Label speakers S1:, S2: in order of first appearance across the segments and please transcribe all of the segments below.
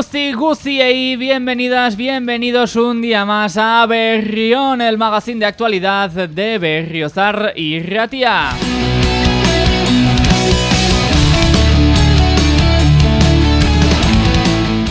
S1: Gusti Gusti y bienvenidas, bienvenidos un día más a Berrión, el magazine de actualidad de Berriozar y Ratia.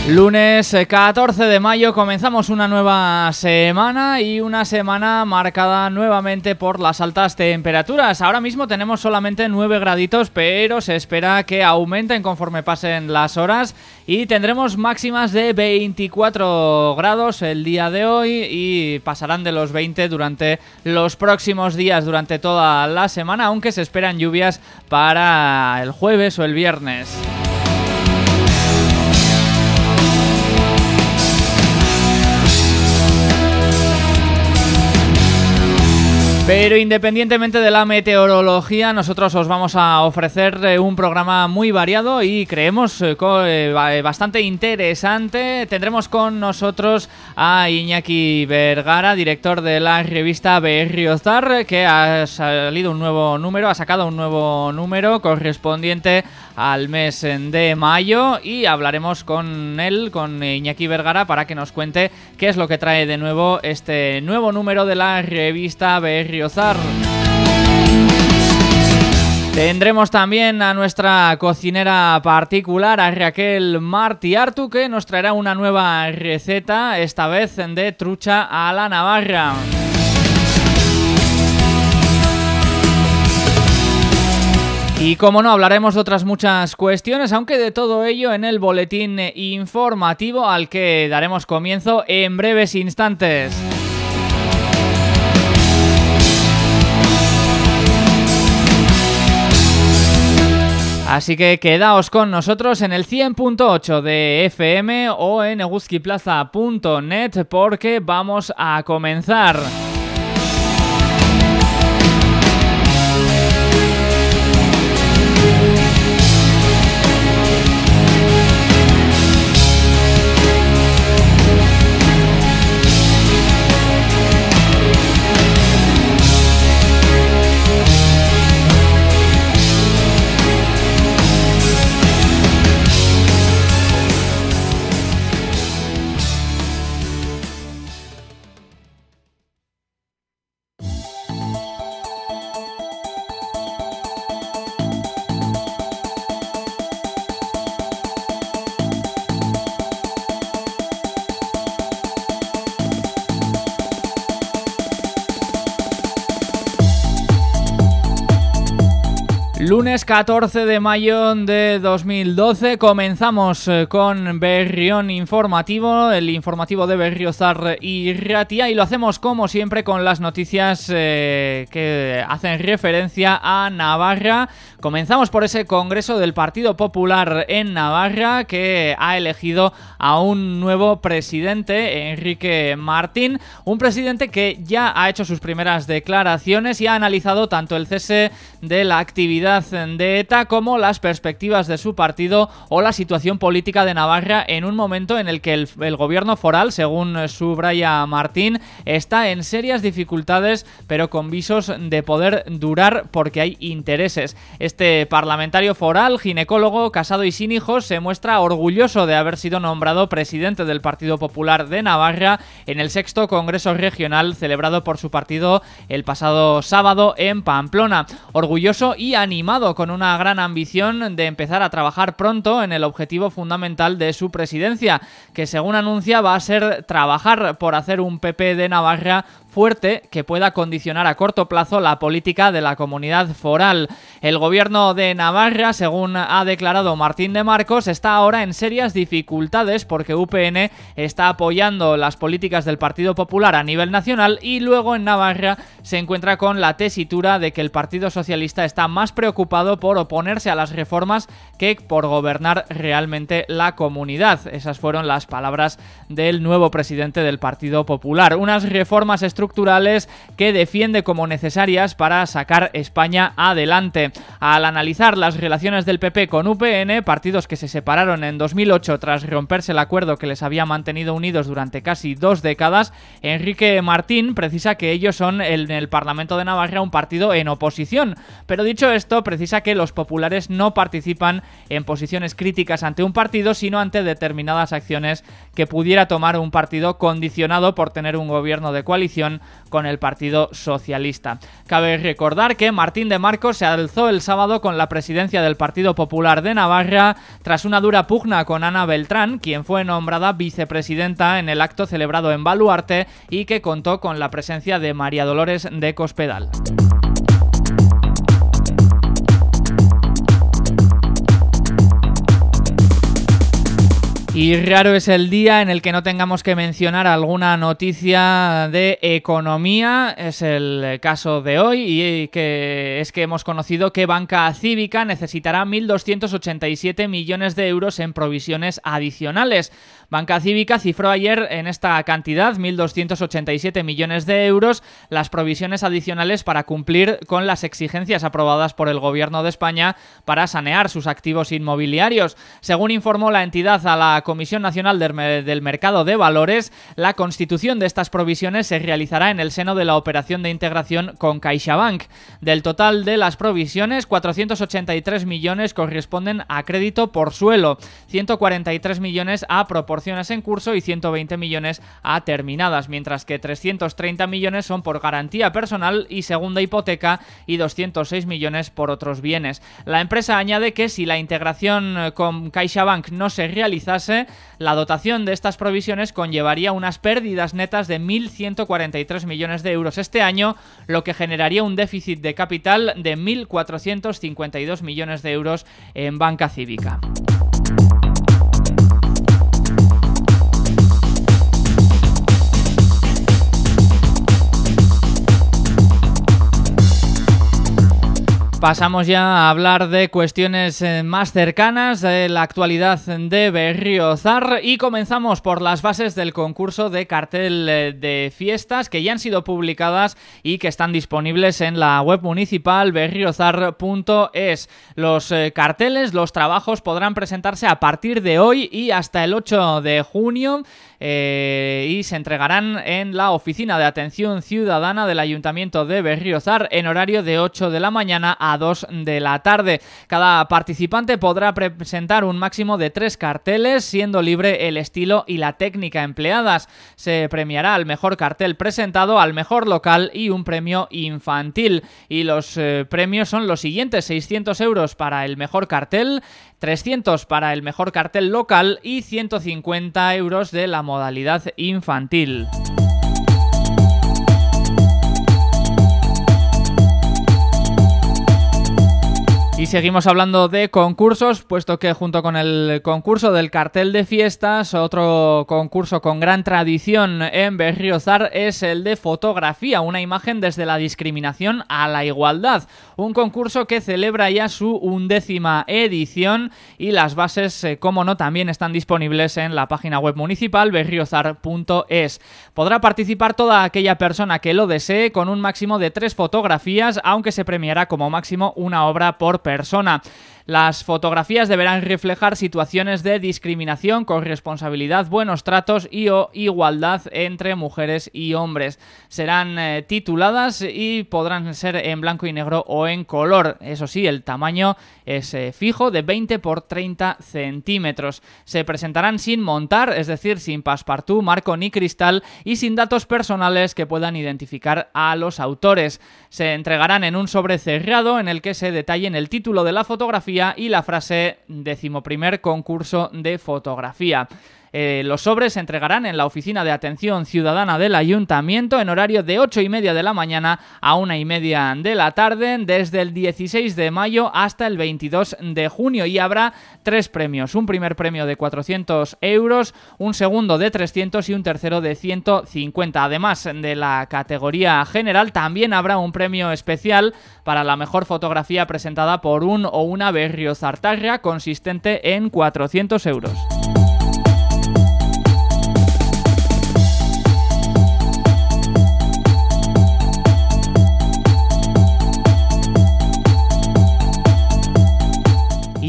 S1: Lunes 14 de mayo comenzamos una nueva semana y una semana marcada nuevamente por las altas temperaturas. Ahora mismo tenemos solamente 9 graditos, pero se espera que aumenten conforme pasen las horas y tendremos máximas de 24 grados el día de hoy y pasarán de los 20 durante los próximos días, durante toda la semana, aunque se esperan lluvias para el jueves o el viernes. Pero independientemente de la meteorología, nosotros os vamos a ofrecer eh, un programa muy variado y creemos eh, eh, bastante interesante. Tendremos con nosotros a Iñaki Vergara, director de la revista Berriozar, que ha salido un nuevo número, ha sacado un nuevo número correspondiente al mes de mayo y hablaremos con él, con Iñaki Vergara, para que nos cuente qué es lo que trae de nuevo este nuevo número de la revista Berriozar. Tendremos también a nuestra cocinera particular, a Raquel Martiartu, que nos traerá una nueva receta, esta vez de trucha a la navarra. Y como no, hablaremos de otras muchas cuestiones, aunque de todo ello en el boletín informativo al que daremos comienzo en breves instantes. Así que quedaos con nosotros en el 100.8 de FM o en eguzquiplaza.net porque vamos a comenzar. 14 de mayo de 2012 comenzamos eh, con Berrión Informativo, el informativo de Berriozar y Ratia y lo hacemos como siempre con las noticias eh, que hacen referencia a Navarra. Comenzamos por ese congreso del Partido Popular en Navarra que ha elegido a un nuevo presidente, Enrique Martín, un presidente que ya ha hecho sus primeras declaraciones y ha analizado tanto el cese de la actividad de ETA como las perspectivas de su partido o la situación política de Navarra en un momento en el que el, gobierno foral, según subraya Martín, está en serias dificultades pero con visos de poder durar porque hay intereses. Este parlamentario foral, ginecólogo, casado y sin hijos, se muestra orgulloso de haber sido nombrado presidente del Partido Popular de Navarra en el sexto Congreso Regional celebrado por su partido el pasado sábado en Pamplona. Orgulloso y animado con una gran ambición de empezar a trabajar pronto en el objetivo fundamental de su presidencia, que según anuncia va a ser trabajar por hacer un PP de Navarra fuerte que pueda condicionar a corto plazo la política de la comunidad foral. El gobierno de Navarra, según ha declarado Martín de Marcos, está ahora en serias dificultades porque UPN está apoyando las políticas del Partido Popular a nivel nacional y luego en Navarra se encuentra con la tesitura de que el Partido Socialista está más preocupado por oponerse a las reformas que por gobernar realmente la comunidad. Esas fueron las palabras del nuevo presidente del Partido Popular. Unas reformas estructurales que defiende como necesarias para sacar España adelante. Al analizar las relaciones del PP con UPN, partidos que se separaron en 2008 tras romperse el acuerdo que les había mantenido unidos durante casi dos décadas, Enrique Martín precisa que ellos son en el Parlamento de Navarra un partido en oposición. Pero dicho esto, precisa que los populares no participan en posiciones críticas ante un partido, sino ante determinadas acciones que pudiera tomar un partido condicionado por tener un gobierno de coalición con el Partido Socialista. Cabe recordar que Martín de Marcos se alzó el sábado con la presidencia del Partido Popular de Navarra tras una dura pugna con Ana Beltrán, quien fue nombrada vicepresidenta en el acto celebrado en Baluarte y que contó con la presencia de María Dolores de Cospedal. Y raro es el día en el que no tengamos que mencionar alguna noticia de economía, es el caso de hoy, y que es que hemos conocido que Banca Cívica necesitará 1.287 millones de euros en provisiones adicionales. Banca Cívica cifró ayer en esta cantidad, 1.287 millones de euros, las provisiones adicionales para cumplir con las exigencias aprobadas por el Gobierno de España para sanear sus activos inmobiliarios. Según informó la entidad a la Comisión Nacional del Mercado de Valores, la constitución de estas provisiones se realizará en el seno de la operación de integración con CaixaBank. Del total de las provisiones, 483 millones corresponden a crédito por suelo, 143 millones a proporción en curso y 120 millones a terminadas, mientras que 330 millones son por garantía personal y segunda hipoteca y 206 millones por otros bienes. La empresa añade que si la integración eh, con CaixaBank no se realizase, la dotación de estas provisiones conllevaría unas pérdidas netas de 1.143 millones de euros este año, lo que generaría un déficit de capital de 1.452 millones de euros en banca cívica. Pasamos ya a hablar de cuestiones eh, más cercanas de la actualidad de Berriozar y comenzamos por las bases del concurso de cartel eh, de fiestas que ya han sido publicadas y que están disponibles en la web municipal berriozar.es. Los eh, carteles, los trabajos podrán presentarse a partir de hoy y hasta el 8 de junio y se entregarán en la Oficina de Atención Ciudadana del Ayuntamiento de Berriozar en horario de 8 de la mañana a 2 de la tarde. Cada participante podrá presentar un máximo de tres carteles, siendo libre el estilo y la técnica empleadas. Se premiará al mejor cartel presentado, al mejor local y un premio infantil. Y los eh, premios son los siguientes, 600 euros para el mejor cartel, 300 para el mejor cartel local y 150 euros de la modalidad infantil. Y seguimos hablando de concursos, puesto que junto con el concurso del cartel de fiestas, otro concurso con gran tradición en Berriozar es el de fotografía, una imagen desde la discriminación a la igualdad. Un concurso que celebra ya su undécima edición y las bases, eh, como no, también están disponibles en la página web municipal berriozar.es. Podrá participar toda aquella persona que lo desee con un máximo de tres fotografías, aunque se premiará como máximo una obra por persona persona. Las fotografías deberán reflejar situaciones de discriminación, corresponsabilidad, buenos tratos y o igualdad entre mujeres y hombres. Serán eh, tituladas y podrán ser en blanco y negro o en color. Eso sí, el tamaño es eh, fijo de 20 por 30 centímetros. Se presentarán sin montar, es decir, sin passepartout, marco ni cristal y sin datos personales que puedan identificar a los autores. Se entregarán en un sobre cerrado en el que se detallen el título de la fotografía y la frase decimoprimer concurso de fotografía. Eh, los sobres se entregarán en la Oficina de Atención Ciudadana del Ayuntamiento en horario de 8 y media de la mañana a una y media de la tarde desde el 16 de mayo hasta el 22 de junio y habrá tres premios, un primer premio de 400 euros, un segundo de 300 y un tercero de 150. Además de la categoría general también habrá un premio especial para la mejor fotografía presentada por un o una berriozartarra consistente en 400 euros.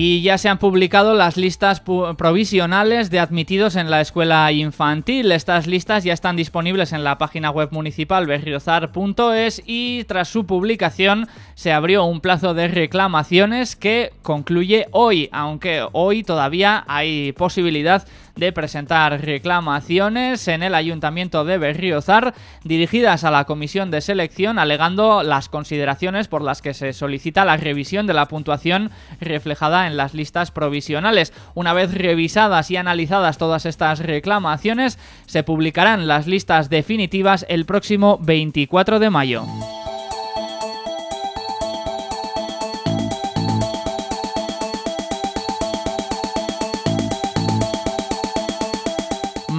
S1: Y ya se han publicado las listas provisionales de admitidos en la escuela infantil. Estas listas ya están disponibles en la página web municipal berriozar.es y tras su publicación se abrió un plazo de reclamaciones que concluye hoy, aunque hoy todavía hay posibilidad de presentar reclamaciones en el Ayuntamiento de Berriozar dirigidas a la Comisión de Selección alegando las consideraciones por las que se solicita la revisión de la puntuación reflejada en las listas provisionales. Una vez revisadas y analizadas todas estas reclamaciones, se publicarán las listas definitivas el próximo 24 de mayo.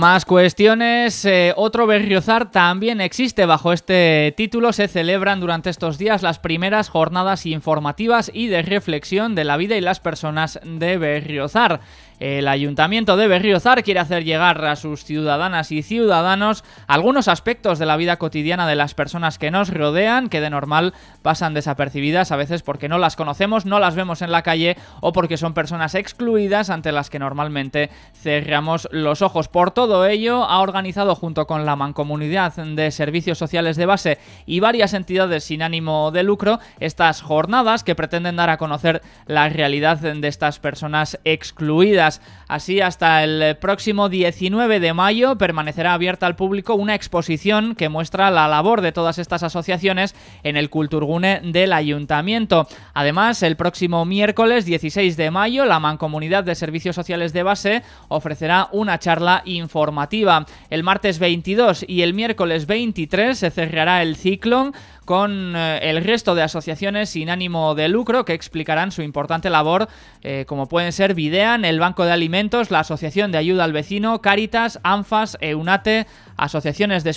S1: Más cuestiones. Eh, otro Berriozar también existe bajo este título. Se celebran durante estos días las primeras jornadas informativas y de reflexión de la vida y las personas de Berriozar. El Ayuntamiento de Berriozar quiere hacer llegar a sus ciudadanas y ciudadanos algunos aspectos de la vida cotidiana de las personas que nos rodean, que de normal pasan desapercibidas a veces porque no las conocemos, no las vemos en la calle o porque son personas excluidas ante las que normalmente cerramos los ojos. Por todo ello, ha organizado junto con la Mancomunidad de Servicios Sociales de Base y varias entidades sin ánimo de lucro estas jornadas que pretenden dar a conocer la realidad de estas personas excluidas. Así, hasta el próximo 19 de mayo permanecerá abierta al público una exposición que muestra la labor de todas estas asociaciones en el Culturgune del Ayuntamiento. Además, el próximo miércoles 16 de mayo, la Mancomunidad de Servicios Sociales de Base ofrecerá una charla informativa. El martes 22 y el miércoles 23 se cerrará el ciclo con eh, el resto de asociaciones sin ánimo de lucro que explicarán su importante labor, eh, como pueden ser Videan, el Banco de Alimentos, la Asociación de Ayuda al Vecino, Caritas, ANFAS, EUNATE, asociaciones de,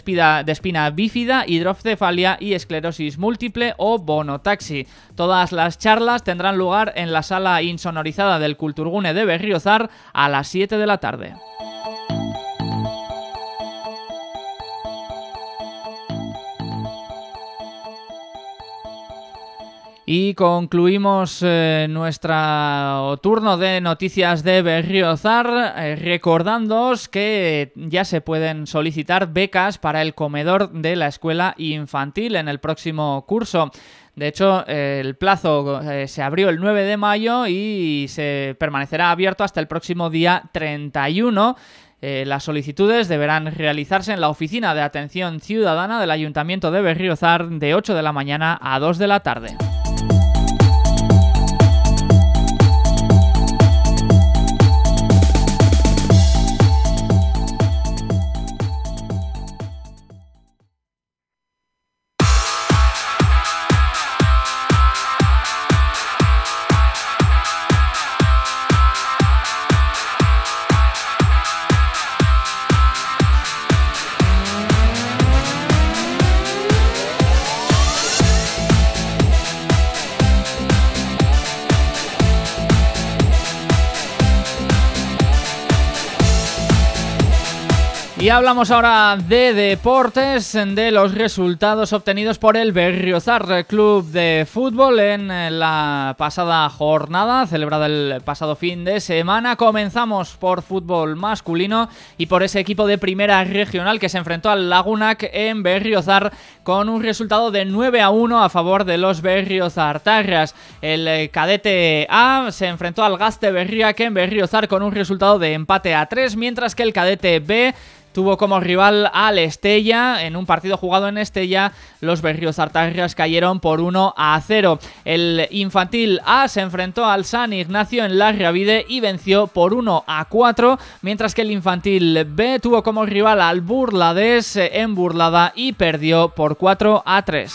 S1: de espina bífida, hidrocefalia y esclerosis múltiple o bonotaxi. Todas las charlas tendrán lugar en la sala insonorizada del Culturgune de Berriozar a las 7 de la tarde. Y concluimos eh, nuestro turno de noticias de Berriozar eh, recordándoos que ya se pueden solicitar becas para el comedor de la escuela infantil en el próximo curso. De hecho, el plazo eh, se abrió el 9 de mayo y se permanecerá abierto hasta el próximo día 31. las solicitudes deberán realizarse en la Oficina de Atención Ciudadana del Ayuntamiento de Berriozar de 8 de la mañana a 2 de la tarde. Y hablamos ahora de deportes, de los resultados obtenidos por el Berriozar Club de Fútbol en la pasada jornada, celebrada el pasado fin de semana. Comenzamos por fútbol masculino y por ese equipo de primera regional que se enfrentó al Lagunac en Berriozar con un resultado de 9 a 1 a favor de los Berriozartarras. El cadete A se enfrentó al Gaste Berriac en Berriozar con un resultado de empate a 3, mientras que el cadete B tuvo como rival al Estella. En un partido jugado en Estella, los Berrios Artarrias cayeron por 1 a 0. El infantil A se enfrentó al San Ignacio en la Reavide y venció por 1 a 4, mientras que el infantil B tuvo como rival al Burlades en Burlada y perdió por 4 a 3.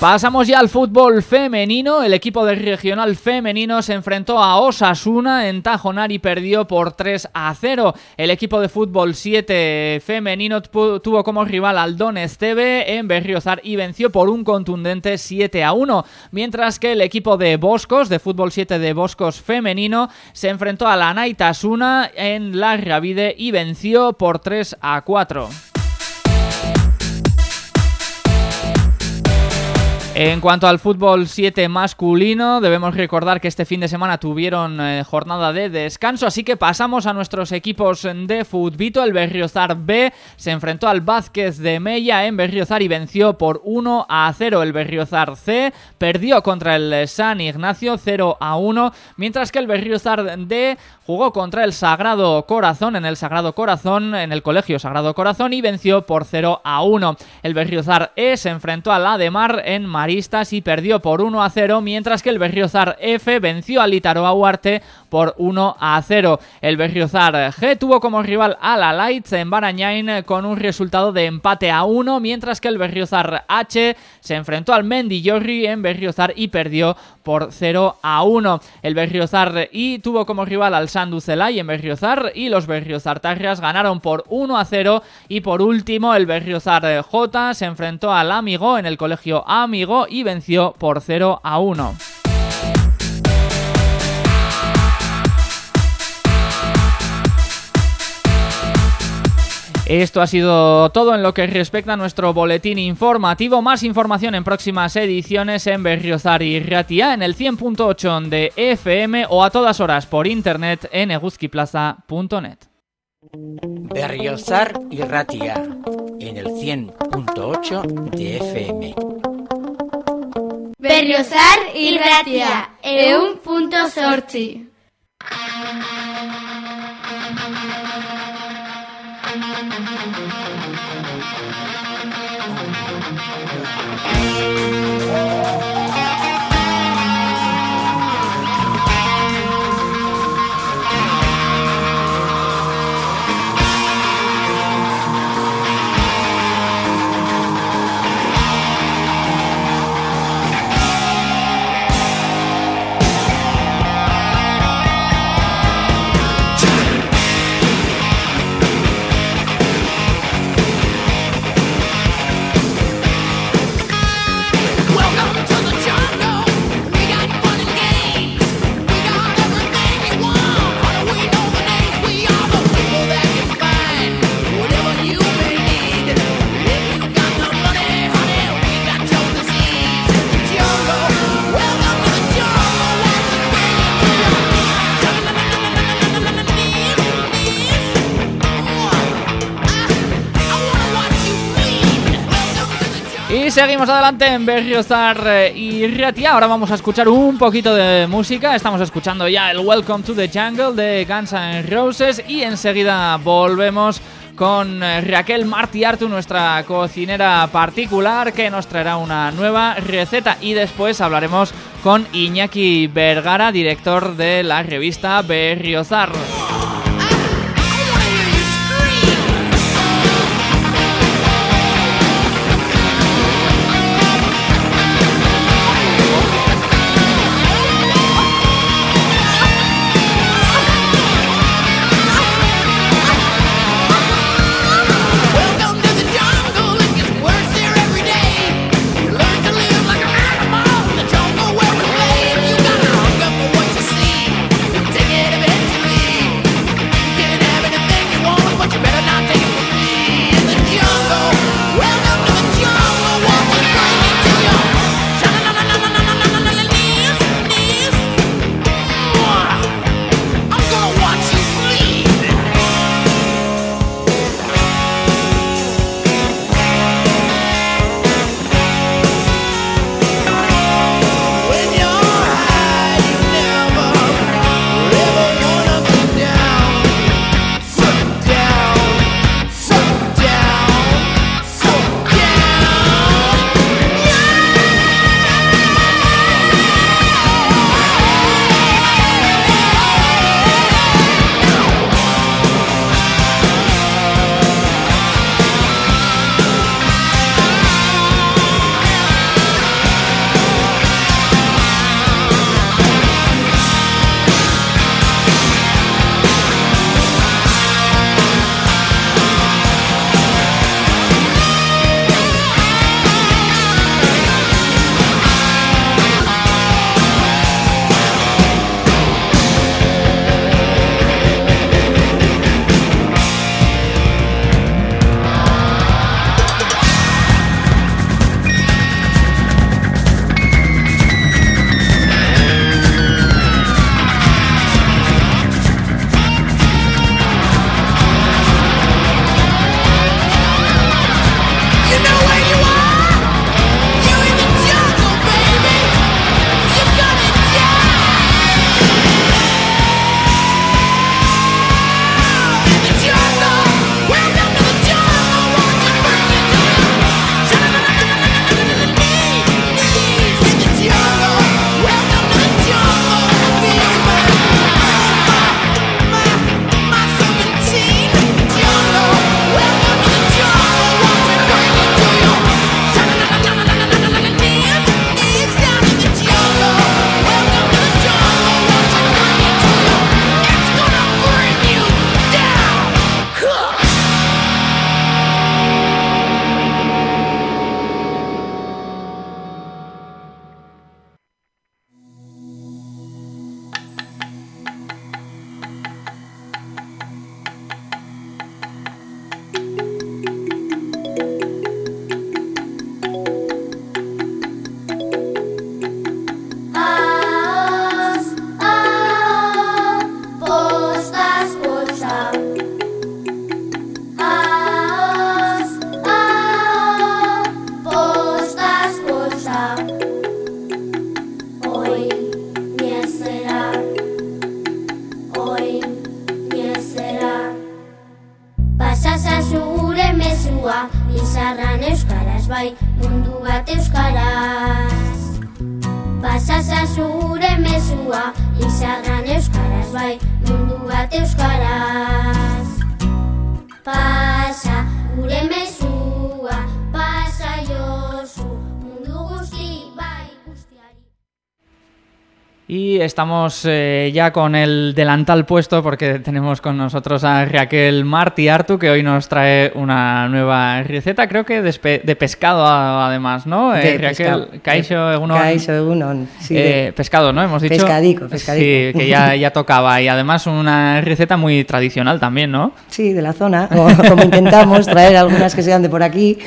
S1: Pasamos ya al fútbol femenino. El equipo del regional femenino se enfrentó a Osasuna en Tajonar y perdió por 3 a 0. El equipo de fútbol 7 femenino tuvo como rival al Don Esteve en Berriozar y venció por un contundente 7 a 1. Mientras que el equipo de Boscos, de fútbol 7 de Boscos femenino, se enfrentó a la Naitasuna en la Ravide y venció por 3 a 4. En cuanto al fútbol 7 masculino, debemos recordar que este fin de semana tuvieron eh, jornada de descanso, así que pasamos a nuestros equipos de futbito. El Berriozar B se enfrentó al Vázquez de Mella en Berriozar y venció por 1 a 0. El Berriozar C perdió contra el San Ignacio 0 a 1, mientras que el Berriozar D jugó contra el Sagrado Corazón en el Sagrado Corazón, en el Colegio Sagrado Corazón y venció por 0 a 1. El Berriozar E se enfrentó al Ademar en Y perdió por 1 a 0, mientras que el Berriozar F venció al Itaroa Huarte por 1 a 0. El Berriozar G tuvo como rival a la Lights en Barañain con un resultado de empate a 1, mientras que el Berriozar H se enfrentó al Mendillorri en Berriozar y perdió por 0 a 1. El Berriozar I tuvo como rival al Sandu Celay en Berriozar y los Berriozar Tarrias ganaron por 1 a 0 y por último el Berriozar J se enfrentó al Amigo en el colegio Amigo y venció por 0 a 1. Esto ha sido todo en lo que respecta a nuestro boletín informativo. Más información en próximas ediciones en Berriozar y Ratia en el 100.8 de FM o a todas horas por internet en eguzquiplaza.net.
S2: Berriozar y Ratia en el 100.8 de FM.
S3: Berriozar y Ratia en un punto sorti.
S1: Seguimos adelante en Berriozar eh, y Ratia. Ahora vamos a escuchar un poquito de música. Estamos escuchando ya el Welcome to the Jungle de Guns N' Roses y enseguida volvemos con eh, Raquel Martiartu, nuestra cocinera particular, que nos traerá una nueva receta. Y después hablaremos con Iñaki Vergara, director de la revista Berriozar.
S3: Bai, mundu bat euskaraz. Pasasa zure mezua, izarran euskaraz bai, mundu bat euskaraz. Pasa
S1: Y estamos eh, ya con el delantal puesto porque tenemos con nosotros a Raquel Martí Artu que hoy nos trae una nueva receta, creo que de, de pescado además, ¿no?
S4: De
S1: Eh, Raquel,
S4: pescado.
S1: Kaixo egunon.
S4: Kaixo egunon, sí,
S1: Eh,
S4: de-
S1: pescado, ¿no? Hemos dicho.
S4: Pescadico, pescadico.
S1: Sí, que ya, ya tocaba. Y además una receta muy tradicional también, ¿no?
S4: Sí, de la zona, como intentamos traer algunas que sean de por aquí.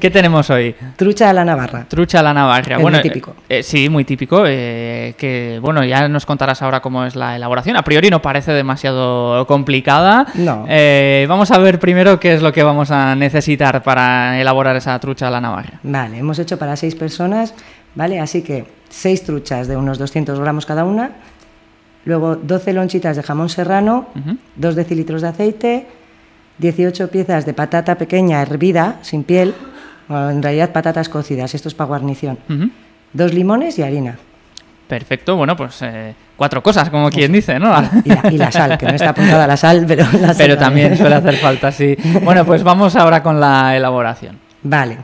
S1: ¿Qué tenemos hoy?
S4: Trucha a la navarra.
S1: Trucha a la navarra.
S4: Es
S1: bueno,
S4: muy típico.
S1: eh, eh, sí, muy típico. eh, que bueno, ya nos contarás ahora cómo es la elaboración. A priori no parece demasiado complicada.
S4: No.
S1: Eh, vamos a ver primero qué es lo que vamos a necesitar para elaborar esa trucha a la navarra.
S4: Vale, hemos hecho para seis personas, ¿vale? Así que seis truchas de unos 200 gramos cada una, luego 12 lonchitas de jamón serrano,
S1: Ujú.
S4: 2 decilitros de aceite, 18 piezas de patata pequeña hervida, sin piel, bueno, en realidad patatas cocidas, esto es para guarnición, dos limones y harina.
S1: Perfecto, bueno, pues eh, cuatro cosas, como quien dice, ¿no?
S4: Y la, y la sal, que no está apuntada la sal, pero la sal
S1: Pero también suele hacer falta, sí. Bueno, pues vamos ahora con la elaboración.
S4: Vale.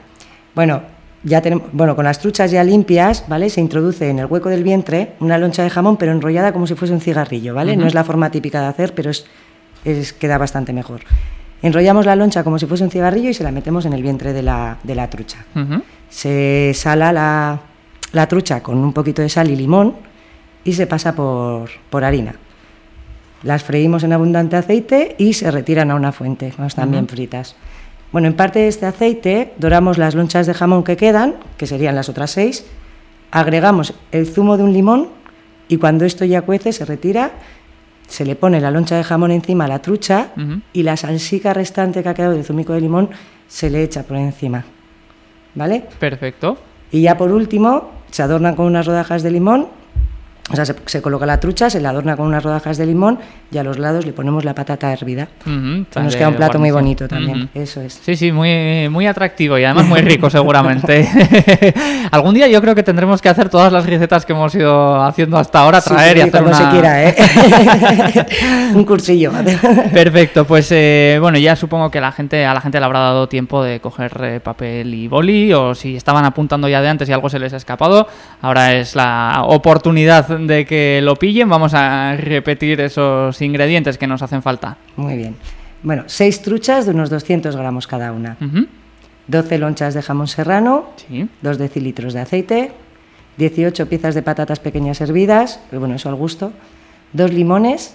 S4: Bueno, ya tenemos, bueno, con las truchas ya limpias, ¿vale? Se introduce en el hueco del vientre una loncha de jamón, pero enrollada como si fuese un cigarrillo, ¿vale? No es la forma típica de hacer, pero es, es- queda bastante mejor. Enrollamos la loncha como si fuese un cigarrillo y se la metemos en el vientre de la, de la trucha. Se sala la, la trucha con un poquito de sal y limón y se pasa por, por harina. Las freímos en abundante aceite y se retiran a una fuente cuando están bien fritas. Bueno, en parte de este aceite doramos las lonchas de jamón que quedan, que serían las otras seis, agregamos el zumo de un limón y cuando esto ya cuece se retira, se le pone la loncha de jamón encima a la trucha y la salsica restante que ha quedado del zumico de limón se le echa por encima. ¿Vale?
S1: Perfecto.
S4: Y ya por último, se adornan con unas rodajas de limón, o sea, se, se coloca la trucha, se la adorna con unas rodajas de limón y a los lados le ponemos la patata hervida. Nos queda un plato muy bonito también, eso es.
S1: Sí, sí, muy, muy atractivo y además muy rico seguramente. Algún día yo creo que tendremos que hacer todas las recetas que hemos ido haciendo hasta ahora,
S4: Sí,
S1: traer
S4: sí,
S1: y hacer una...
S4: se quiera, ¿eh? un cursillo.
S1: Perfecto, pues eh, bueno, ya supongo que la gente, a la gente le habrá dado tiempo de coger eh, papel y boli o si estaban apuntando ya de antes y algo se les ha escapado, ahora es la oportunidad de que lo pillen. Vamos a repetir esos ingredientes que nos hacen falta.
S4: Muy bien. Bueno, seis truchas de unos 200 gramos cada una,
S1: Ujú,
S4: 12 lonchas de jamón serrano,
S1: Sí.
S4: 2 decilitros de aceite, 18 piezas de patatas pequeñas hervidas, pero bueno, eso al gusto, dos limones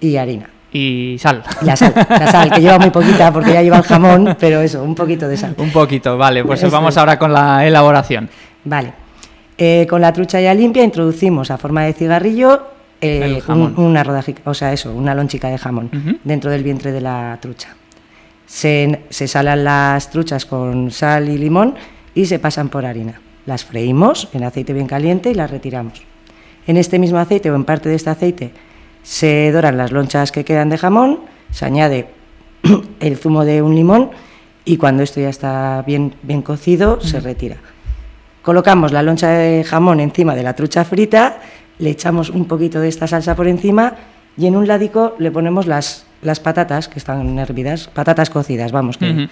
S4: y harina.
S1: Y sal.
S4: La sal, la sal, que lleva muy poquita porque ya lleva el jamón, pero eso, un poquito de sal.
S1: Un poquito, vale, pues
S4: Eso
S1: vamos ahora con la elaboración.
S4: Vale. Eh, con la trucha ya limpia introducimos a forma de cigarrillo eh, un- una rodajica, o sea, eso, una lonchica de jamón dentro del vientre de la trucha. Se, se salan las truchas con sal y limón y se pasan por harina. Las freímos en aceite bien caliente y las retiramos. En este mismo aceite o en parte de este aceite se doran las lonchas que quedan de jamón, se añade el zumo de un limón y cuando esto ya está bien, bien cocido se retira. Colocamos la loncha de jamón encima de la trucha frita, le echamos un poquito de esta salsa por encima y en un ladico le ponemos las, las patatas que están hervidas, patatas cocidas, vamos. Que.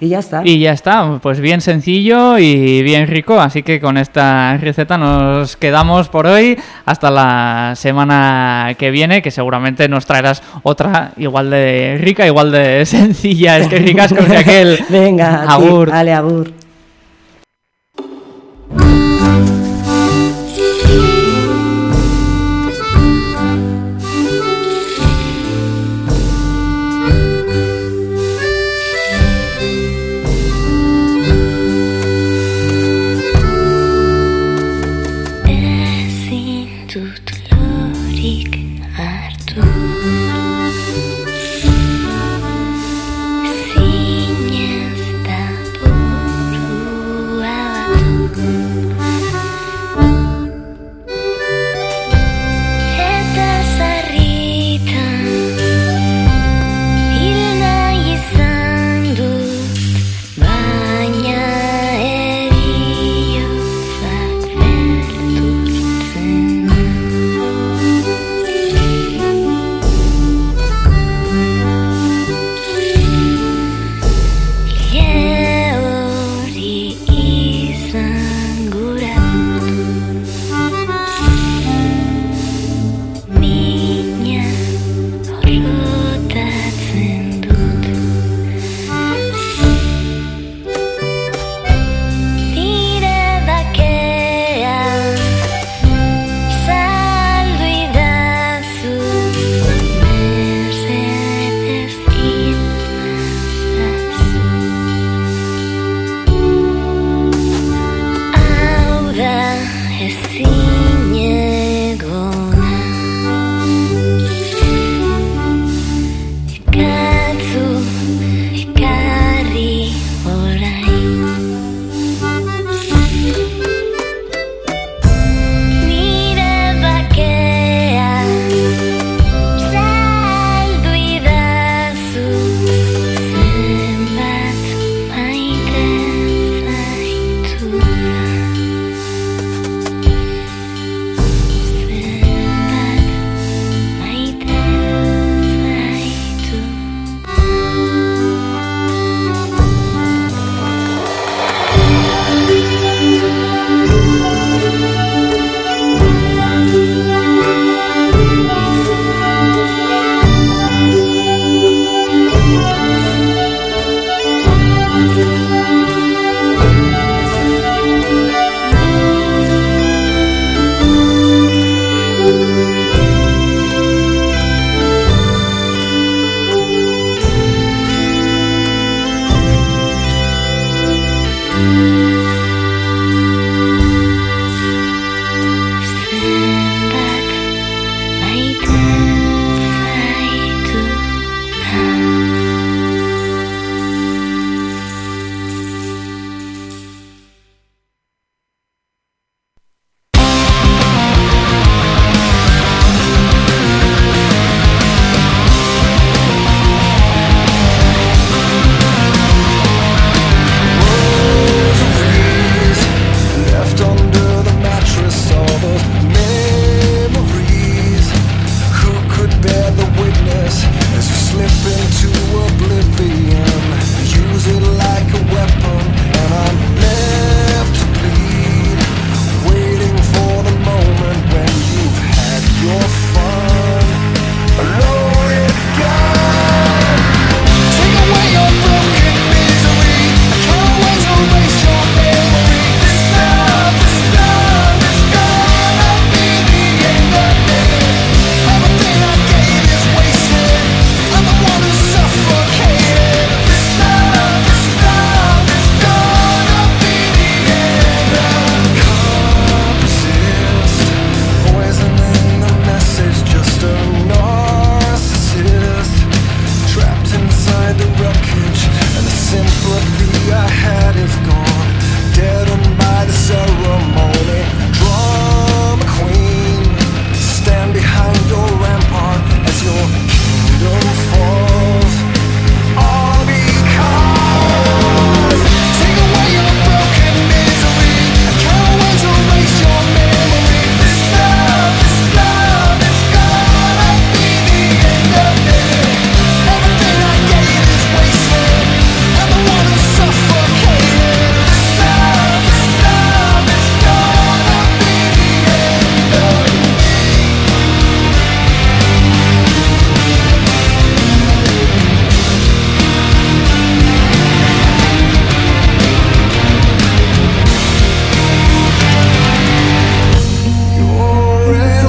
S4: Y ya está.
S1: Y ya está, pues bien sencillo y bien rico, así que con esta receta nos quedamos por hoy hasta la semana que viene, que seguramente nos traerás otra igual de rica, igual de sencilla, es que ricas con aquel
S4: Venga,
S1: agur.
S4: ale, agur.
S5: tutulorik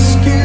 S5: ask you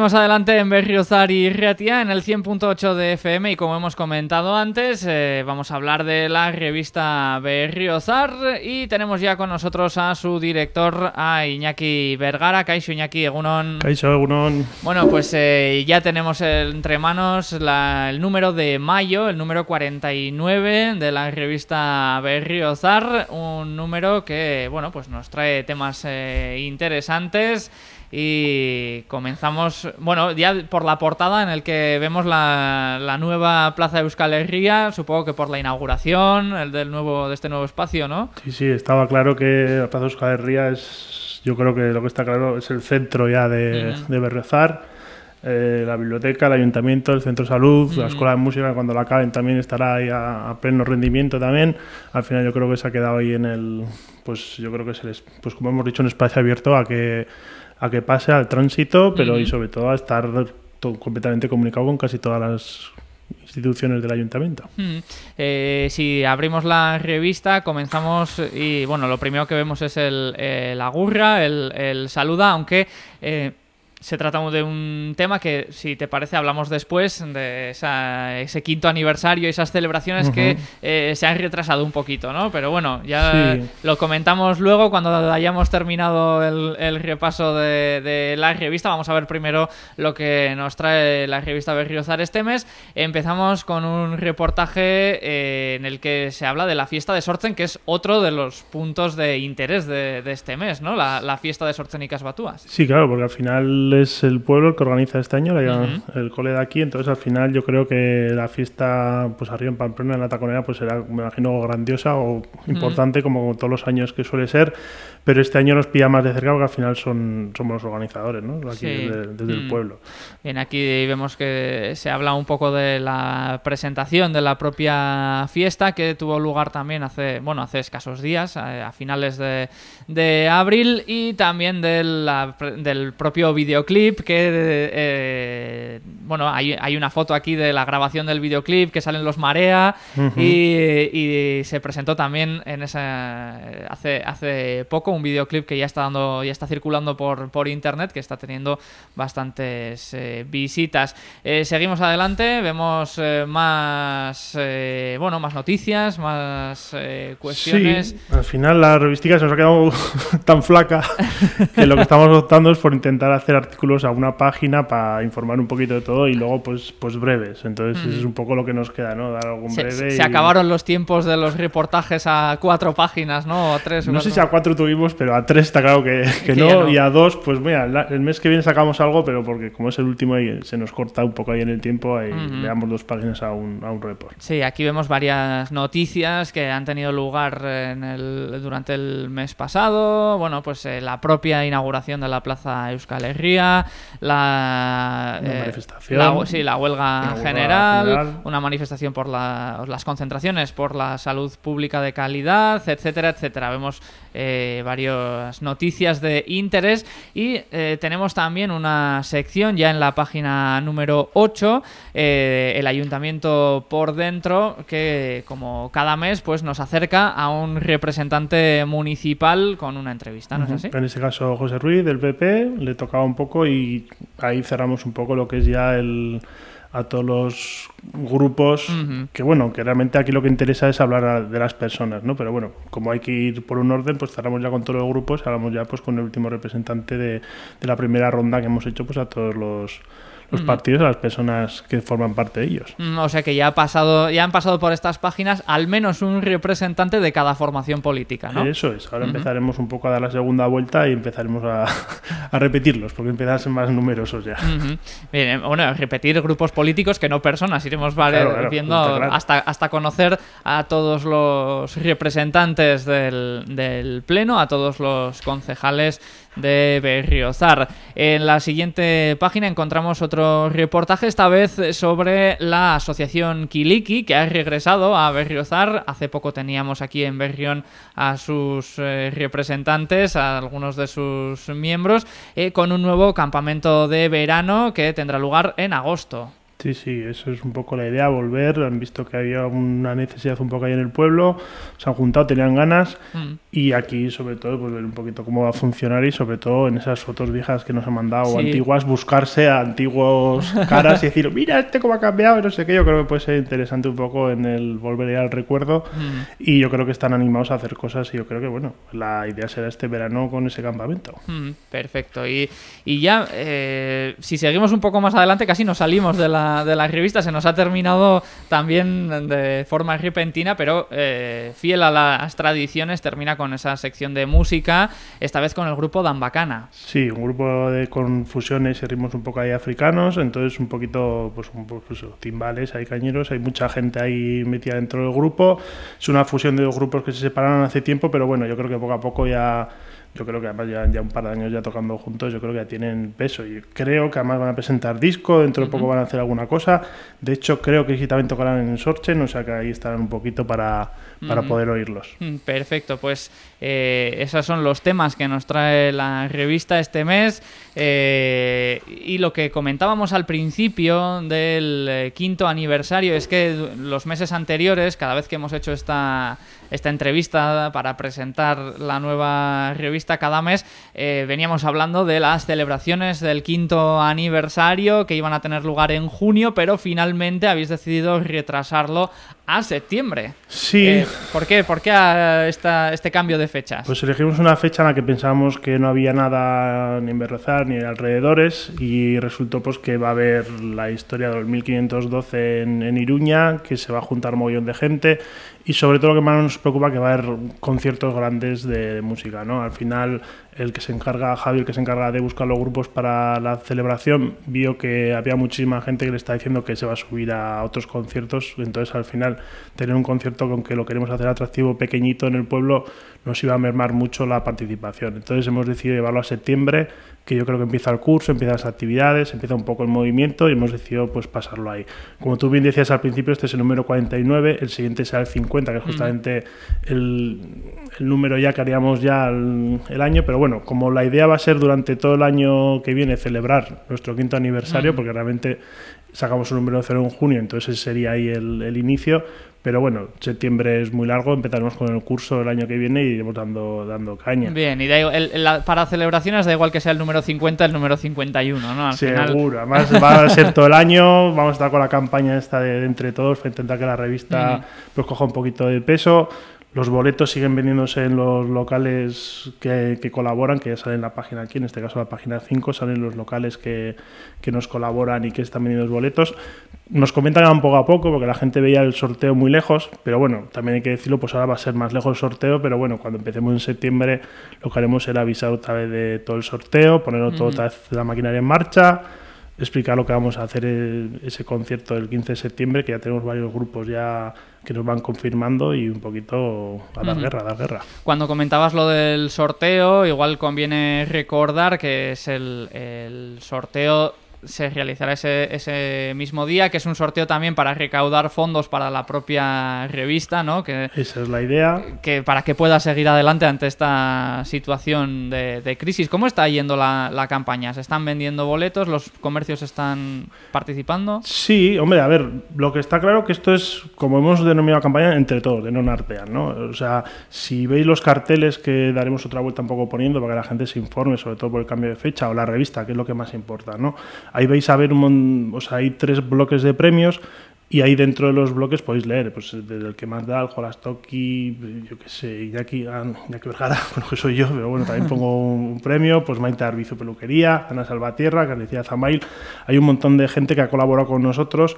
S1: Seguimos adelante en Berriozar y Riatia en el 100.8 de FM y como hemos comentado antes, eh, vamos a hablar de la revista Berriozar y tenemos ya con nosotros a su director, a Iñaki Vergara. Kaixo Iñaki, Egunon.
S6: Kaixo, egunon.
S1: Bueno, pues eh, ya tenemos entre manos la- el número de mayo, el número 49 de la revista Berriozar, un número que, bueno, pues nos trae temas eh, interesantes y comenzamos, bueno, ya por la portada en el que vemos la, la nueva Plaza de Euskal Herria, supongo que por la inauguración el del nuevo, de este nuevo espacio, ¿no?
S6: Sí, sí, estaba claro que la Plaza Euskal Herria es, yo creo que lo que está claro es el centro ya de, de Berriozar. Eh, la biblioteca, el ayuntamiento, el centro de salud, la escuela de música, cuando la acaben también estará ahí a, a pleno rendimiento también. Al final yo creo que se ha quedado ahí en el, pues yo creo que es el, es- pues como hemos dicho, un espacio abierto a que, a que pase al tránsito, pero y sobre todo a estar completamente comunicado con casi todas las instituciones del ayuntamiento.
S1: Mm. Eh, si abrimos la revista, comenzamos y bueno, lo primero que vemos es el, eh, la gurra, el, el saluda, aunque eh, se trata de un tema que, si te parece, hablamos después de esa- ese quinto aniversario y esas celebraciones que eh, se han retrasado un poquito, ¿no? Pero bueno, ya
S6: Sí.
S1: lo comentamos luego cuando hayamos terminado el, el repaso de, de la revista. Vamos a ver primero lo que nos trae la revista Berriozar este mes. Empezamos con un reportaje eh, en el que se habla de la fiesta de Sortzen, que es otro de los puntos de interés de, de este mes, ¿no? La, la fiesta de Sortzen y Casbatúas.
S6: Sí, claro, porque al final es el pueblo el que organiza este año, la-
S1: Ujú.
S6: el cole de aquí, entonces al final yo creo que la fiesta pues arriba en Pamplona, en la Taconera, pues será, me imagino, grandiosa o importante como todos los años que suele ser, pero este año nos pilla más de cerca porque al final son, somos los organizadores, ¿no? Aquí
S1: Sí.
S6: desde, desde el
S1: Mm.
S6: pueblo.
S1: Bien, aquí vemos que se habla un poco de la presentación de la propia fiesta que tuvo lugar también hace, bueno, hace escasos días, a, a finales de, de abril, y también de la del propio videoclip que, eh, bueno, hay, hay una foto aquí de la grabación del videoclip que salen los Marea y, y se presentó también en esa hace, hace poco un videoclip que ya está dando ya está circulando por, por internet que está teniendo bastantes eh, visitas. Eh, seguimos adelante vemos más bueno más noticias más cuestiones.
S6: Sí, al final la revistica se nos ha quedado tan flaca que lo que estamos optando es por intentar hacer artículos a una página para informar un poquito de todo y luego pues pues breves. Entonces eso es un poco lo que nos queda, ¿no? Dar algún
S1: se,
S6: breve.
S1: se
S6: y-
S1: acabaron los tiempos de los reportajes a cuatro páginas no o a tres o
S6: No sé si a cuatro tuvimos, pero a tres está claro que, que no. Y a dos, pues mira, la- el mes que viene sacamos algo, pero porque como es el último ahí se nos corta un poco ahí en el tiempo, ahí
S1: Ujú.
S6: le damos dos páginas a un, a un report.
S1: Sí, aquí vemos varias noticias que han tenido lugar en el- durante el mes pasado. Bueno, pues eh, la propia inauguración de la Plaza Euskal Herria, la,
S6: Una
S1: eh,
S6: manifestación.
S1: la sí, la huelga, general,
S6: general.
S1: una manifestación por la- las concentraciones por la salud pública de calidad, etcétera, etcétera. Vemos eh, varias noticias de interés y eh, tenemos también una sección ya en la página número 8, eh, el ayuntamiento por dentro, que como cada mes pues nos acerca a un representante municipal con una entrevista, ¿no es así?
S6: En este caso José Ruiz del PP le tocaba un poco y ahí cerramos un poco lo que es ya el a todos los grupos, que bueno, que realmente aquí lo que interesa es hablar a- de las personas, ¿no? Pero bueno, como hay que ir por un orden, pues cerramos ya con todos los grupos, hablamos ya pues con el último representante de, de la primera ronda que hemos hecho pues a todos los, los partidos, a las personas que forman parte de ellos.
S1: Mm, O sea que ya ha pasado, ya han pasado por estas páginas al menos un representante de cada formación política, ¿no?
S6: Eso es, ahora empezaremos un poco a dar la segunda vuelta y empezaremos a, a repetirlos, porque empiezan a ser más numerosos ya.
S1: Bien, eh, bueno, repetir grupos políticos que no personas, iremos
S6: Claro, claro,
S1: viendo
S6: claro.
S1: hasta, hasta conocer a todos los representantes del, del Pleno, a todos los concejales de Berriozar. En la siguiente página encontramos otro reportaje, esta vez sobre la asociación Kiliki, que ha regresado a Berriozar. Hace poco teníamos aquí en Berrión a sus eh, representantes, a algunos de sus miembros, eh, con un nuevo campamento de verano que tendrá lugar en agosto.
S6: Sí, sí, eso es un poco la idea, volver. Han visto que había una necesidad un poco ahí en el pueblo, se han juntado, tenían ganas
S1: Mm.
S6: y aquí sobre todo pues ver un poquito cómo va a funcionar y sobre todo en esas fotos viejas que nos han mandado o
S1: Sí.
S6: antiguas, buscarse a antiguos caras y decir, mira este cómo ha cambiado no sé qué. Yo creo que puede ser interesante un poco en el volver al recuerdo
S1: Mm.
S6: y yo creo que están animados a hacer cosas y yo creo que bueno, la idea será este verano con ese campamento.
S1: Mm, perfecto. Y, y ya, eh, si seguimos un poco más adelante, casi nos salimos de la, de la revista. Se nos ha terminado también de forma repentina, pero eh, fiel a las tradiciones, termina con esa sección de música, esta vez con el grupo Dambacana.
S6: Sí, un grupo de con fusiones y ritmos un poco ahí africanos, entonces un poquito, pues, un eso, timbales, hay cañeros, hay mucha gente ahí metida dentro del grupo. Es una fusión de dos grupos que se separaron hace tiempo, pero bueno, yo creo que poco a poco ya, yo creo que además ya, ya un par de años ya tocando juntos, yo creo que ya tienen peso y creo que además van a presentar disco, dentro de poco van a hacer alguna cosa. De hecho, creo que sí también tocarán en Sorchen, o sea que ahí estarán un poquito para, para poder oírlos.
S1: Mm, Perfecto, pues eh, esos son los temas que nos trae la revista este mes eh, y lo que comentábamos al principio del eh, quinto aniversario es que los meses anteriores, cada vez que hemos hecho esta, esta entrevista para presentar la nueva revista cada mes, eh, veníamos hablando de las celebraciones del quinto aniversario que iban a tener lugar en junio, pero finalmente habéis decidido retrasarlo a septiembre.
S6: Sí.
S1: ¿Por qué? ¿Por qué esta- este cambio de fechas?
S6: Pues elegimos una fecha en la que pensábamos que no había nada ni en Berrozar ni en alrededores y resultó pues que va a haber la historia del 1512 en, en Iruña, que se va a juntar un mogollón de gente y sobre todo lo que más nos preocupa que va a haber conciertos grandes de, de música, ¿no? Al final el que se encarga, Javi, el que se encarga de buscar los grupos para la celebración, vio que había muchísima gente que le está diciendo que se va a subir a otros conciertos, entonces al final tener un concierto con que lo queremos hacer atractivo, pequeñito en el pueblo, nos iba a mermar mucho la participación. Entonces hemos decidido llevarlo a septiembre, que yo creo que empieza el curso, empiezan las actividades, empieza un poco el movimiento y hemos decidido pues pasarlo ahí. Como tú bien decías al principio, este es el número 49, el siguiente será el 50, que es justamente el, el número ya que haríamos ya el, el año, pero bueno, como la idea va a ser durante todo el año que viene celebrar nuestro quinto aniversario, porque realmente sacamos un número cero en junio, entonces ese sería ahí el, el inicio. Pero bueno, septiembre es muy largo, empezaremos con el curso el año que viene y iremos dando, dando caña.
S1: Bien, y da igual- el- la- para celebraciones da igual que sea el número 50 el número 51, ¿no? Al final-
S6: Seguro, además va a ser todo el año, vamos a estar con la campaña esta de, de entre todos para intentar que la revista pues coja un poquito de peso. Los boletos siguen vendiéndose en los locales que, que colaboran, que ya sale en la página aquí, en este caso la página 5, salen los locales que, que nos colaboran y que están vendiendo los boletos. Nos comentan poco a poco, porque la gente veía el sorteo muy lejos, pero bueno, también hay que decirlo, pues ahora va a ser más lejos el sorteo, pero bueno, cuando empecemos en septiembre lo que haremos será avisar otra vez de todo el sorteo, poner todo otra vez la maquinaria en marcha, explicar lo que vamos a hacer el- ese concierto del 15 de septiembre, que ya tenemos varios grupos ya que nos van confirmando y un poquito a dar guerra, a dar guerra.
S1: Cuando comentabas lo del sorteo, igual conviene recordar que es el, el sorteo se realizará ese, ese mismo día, que es un sorteo también para recaudar fondos para la propia revista, ¿no? Que,
S6: Esa es la idea.
S1: que para que pueda seguir adelante ante esta situación de, de crisis. ¿Cómo está yendo la, la campaña? ¿Se están vendiendo boletos? ¿Los comercios están participando?
S6: Sí, hombre, a ver, lo que está claro que esto es, como hemos denominado campaña, entre todos, de no nartean, ¿no? O sea, si veis los carteles que daremos otra vuelta un poco poniendo para que la gente se informe, sobre todo por el cambio de fecha, o la revista, que es lo que más importa, ¿no? Ahí vais a ver un o sea, hay tres bloques de premios y ahí dentro de los bloques podéis leer, pues desde el que más da, el Jolastoki, yo qué sé, Iñaki, ah, Iñaki Vergara, bueno, que soy yo, pero bueno, también pongo un, premio, pues Maite Arbizu Peluquería, Ana Salvatierra, Carnicía Zamail, hay un montón de gente que ha colaborado con nosotros.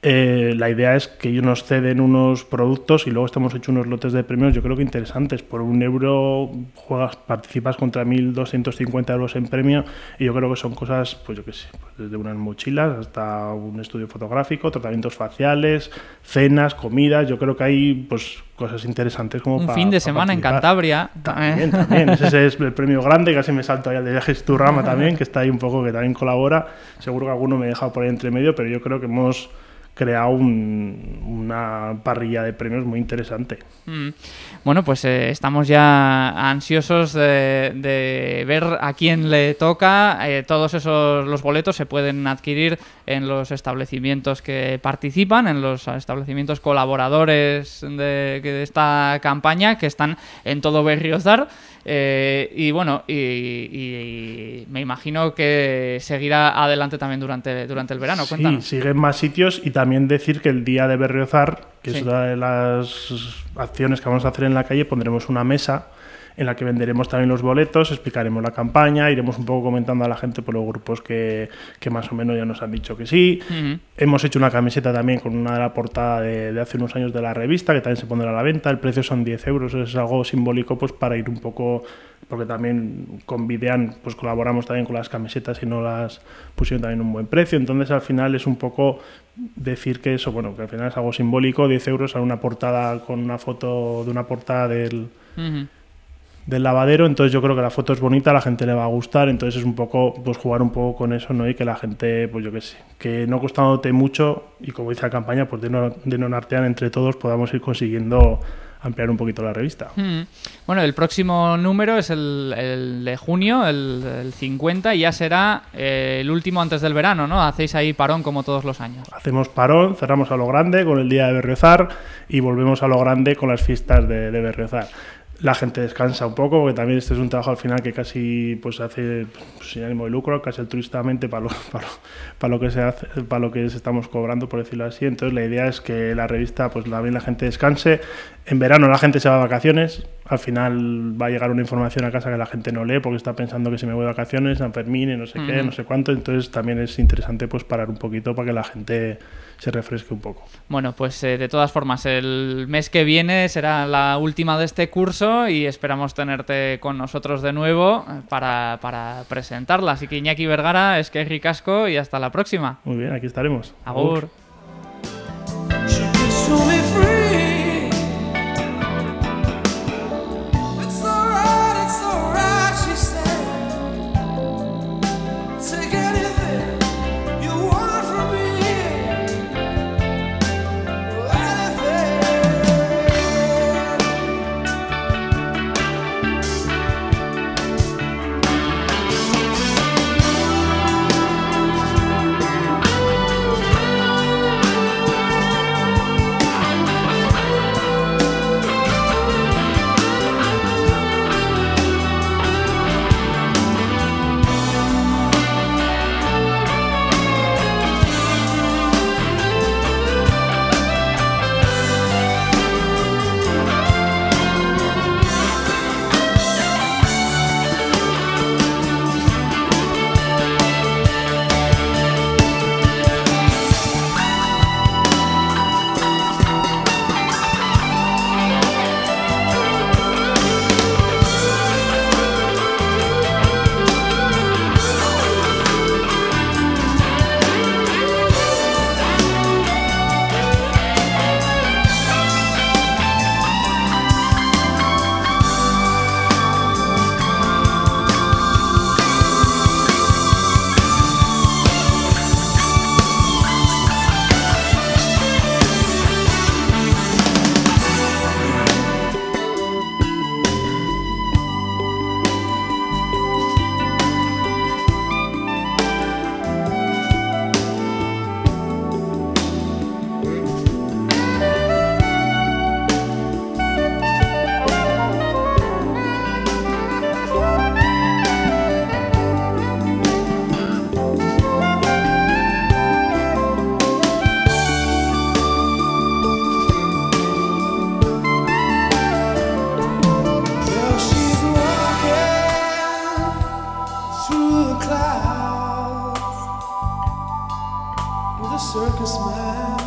S6: Eh, la idea es que ellos nos ceden unos productos y luego estamos hecho unos lotes de premios, yo creo que interesantes. Por un euro juegas, participas contra 1.250 euros en premio y yo creo que son cosas, pues yo qué sé, pues desde unas mochilas hasta un estudio fotográfico, tratamientos faciales, cenas, comidas. Yo creo que hay pues cosas interesantes como
S1: Un
S6: pa-
S1: fin de semana en. Cantabria.
S6: También, también. Ese es el premio grande, casi me salto ahí al de viajes Turrama también, que está ahí un poco, que también colabora. Seguro que alguno me he dejado por ahí entre medio, pero yo creo que hemos creado un- una parrilla de premios muy interesante.
S1: Mm. Bueno, pues eh, estamos ya ansiosos de, ver a quién le toca. Eh, todos esos los boletos se pueden adquirir en los establecimientos que participan, en los establecimientos colaboradores de, de esta campaña que están en todo Berriozar. Eh, y bueno, y, y- y me imagino que seguirá adelante también durante, durante el verano.
S6: Sí,
S1: Cuéntanos.
S6: siguen más sitios y también decir que el día de Berriozar, que
S1: Sí.
S6: es una de las acciones que vamos a hacer en la calle, pondremos una mesa en la que venderemos también los boletos, explicaremos la campaña, iremos un poco comentando a la gente por los grupos que, que más o menos ya nos han dicho que sí. Hemos hecho una camiseta también con una de la portada de, de hace unos años de la revista, que también se pondrá a la venta. El precio son 10 euros, es algo simbólico pues para ir un poco, porque también con Videan pues colaboramos también con las camisetas y no las pusieron también un buen precio. Entonces al final es un poco decir que eso, bueno, que al final es algo simbólico, 10 euros a una portada con una foto de una portada del. Del lavadero, entonces yo creo que la foto es bonita, la gente le va a gustar, entonces es un poco, pues jugar un poco con eso, ¿no? Y que la gente, pues yo qué sé, que no costándote mucho, y como dice la campaña, pues de no, de no nartear entre todos podamos ir consiguiendo ampliar un poquito la revista.
S1: Mm. Bueno, el próximo número es el, el de junio, el, el 50, y ya será eh, el último antes del verano, ¿no? Hacéis ahí parón como todos los años.
S6: Hacemos parón, cerramos a lo grande con el día de Berriozar y volvemos a lo grande con las fiestas de, de Berriozar. La gente descansa un poco, porque también este es un trabajo al final que casi pues, se hace pues, sin ánimo de lucro, casi altruistamente para lo, para, lo, para lo que se hace, para lo que estamos cobrando, por decirlo así. Entonces la idea es que la revista, pues también la gente descanse. En verano la gente se va de vacaciones, al final va a llegar una información a casa que la gente no lee porque está pensando que si me voy de vacaciones, San Fermín, y no sé qué, no sé cuánto. Entonces también es interesante pues parar un poquito para que la gente se refresque un poco.
S1: Bueno, pues eh, de todas formas, el mes que viene será la última de este curso y esperamos tenerte con nosotros de nuevo eh, para, para presentarla. Así que Iñaki Vergara, es que ricasco y hasta la próxima.
S6: Muy bien, aquí estaremos.
S1: Agur.
S5: She
S1: circus man.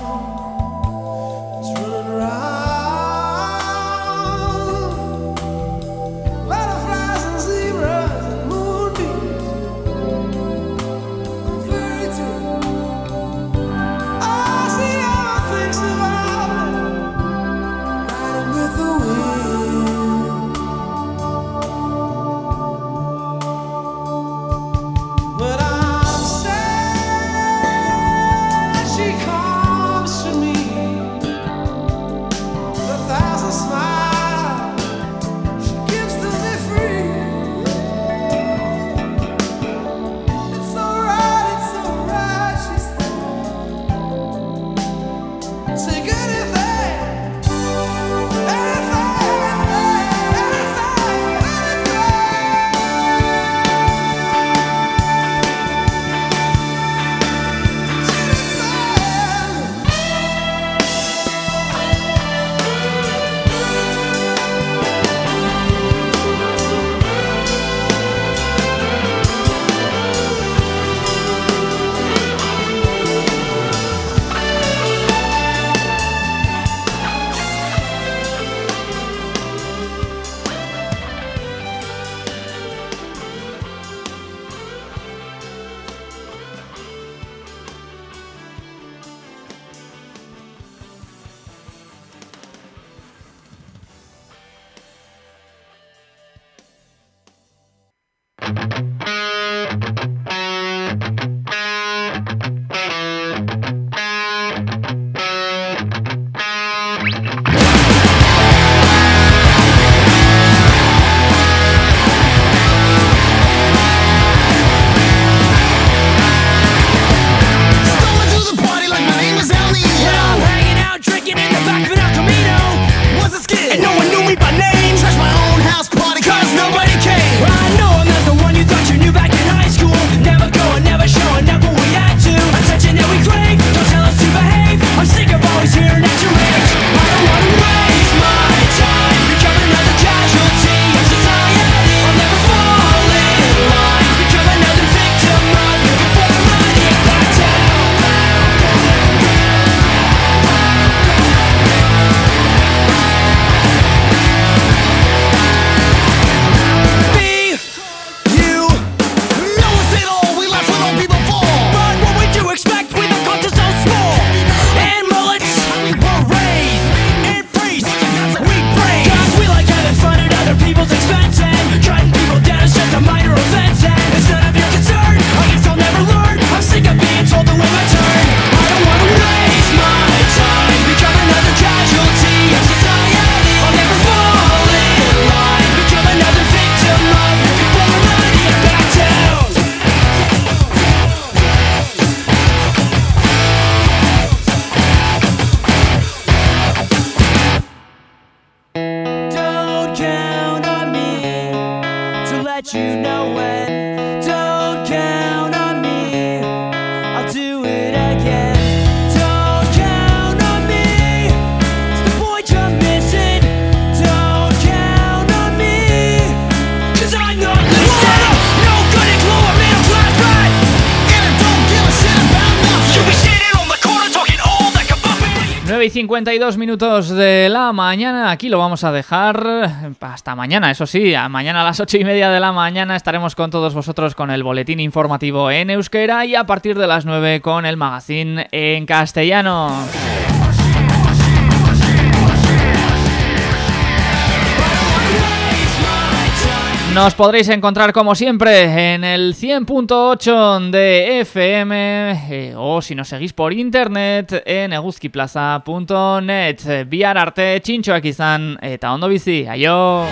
S1: 52 minutos de la mañana, aquí lo vamos a dejar hasta mañana, eso sí, a mañana a las 8 y media de la mañana estaremos con todos vosotros con el boletín informativo en euskera y a partir de las 9 con el magazine en castellano. Nos podréis encontrar como siempre en el 100.8 de FM eh, o si nos seguís por internet en eguzkiplaza.net. Bihar arte txintxoak izan eta ondo bizi, aio!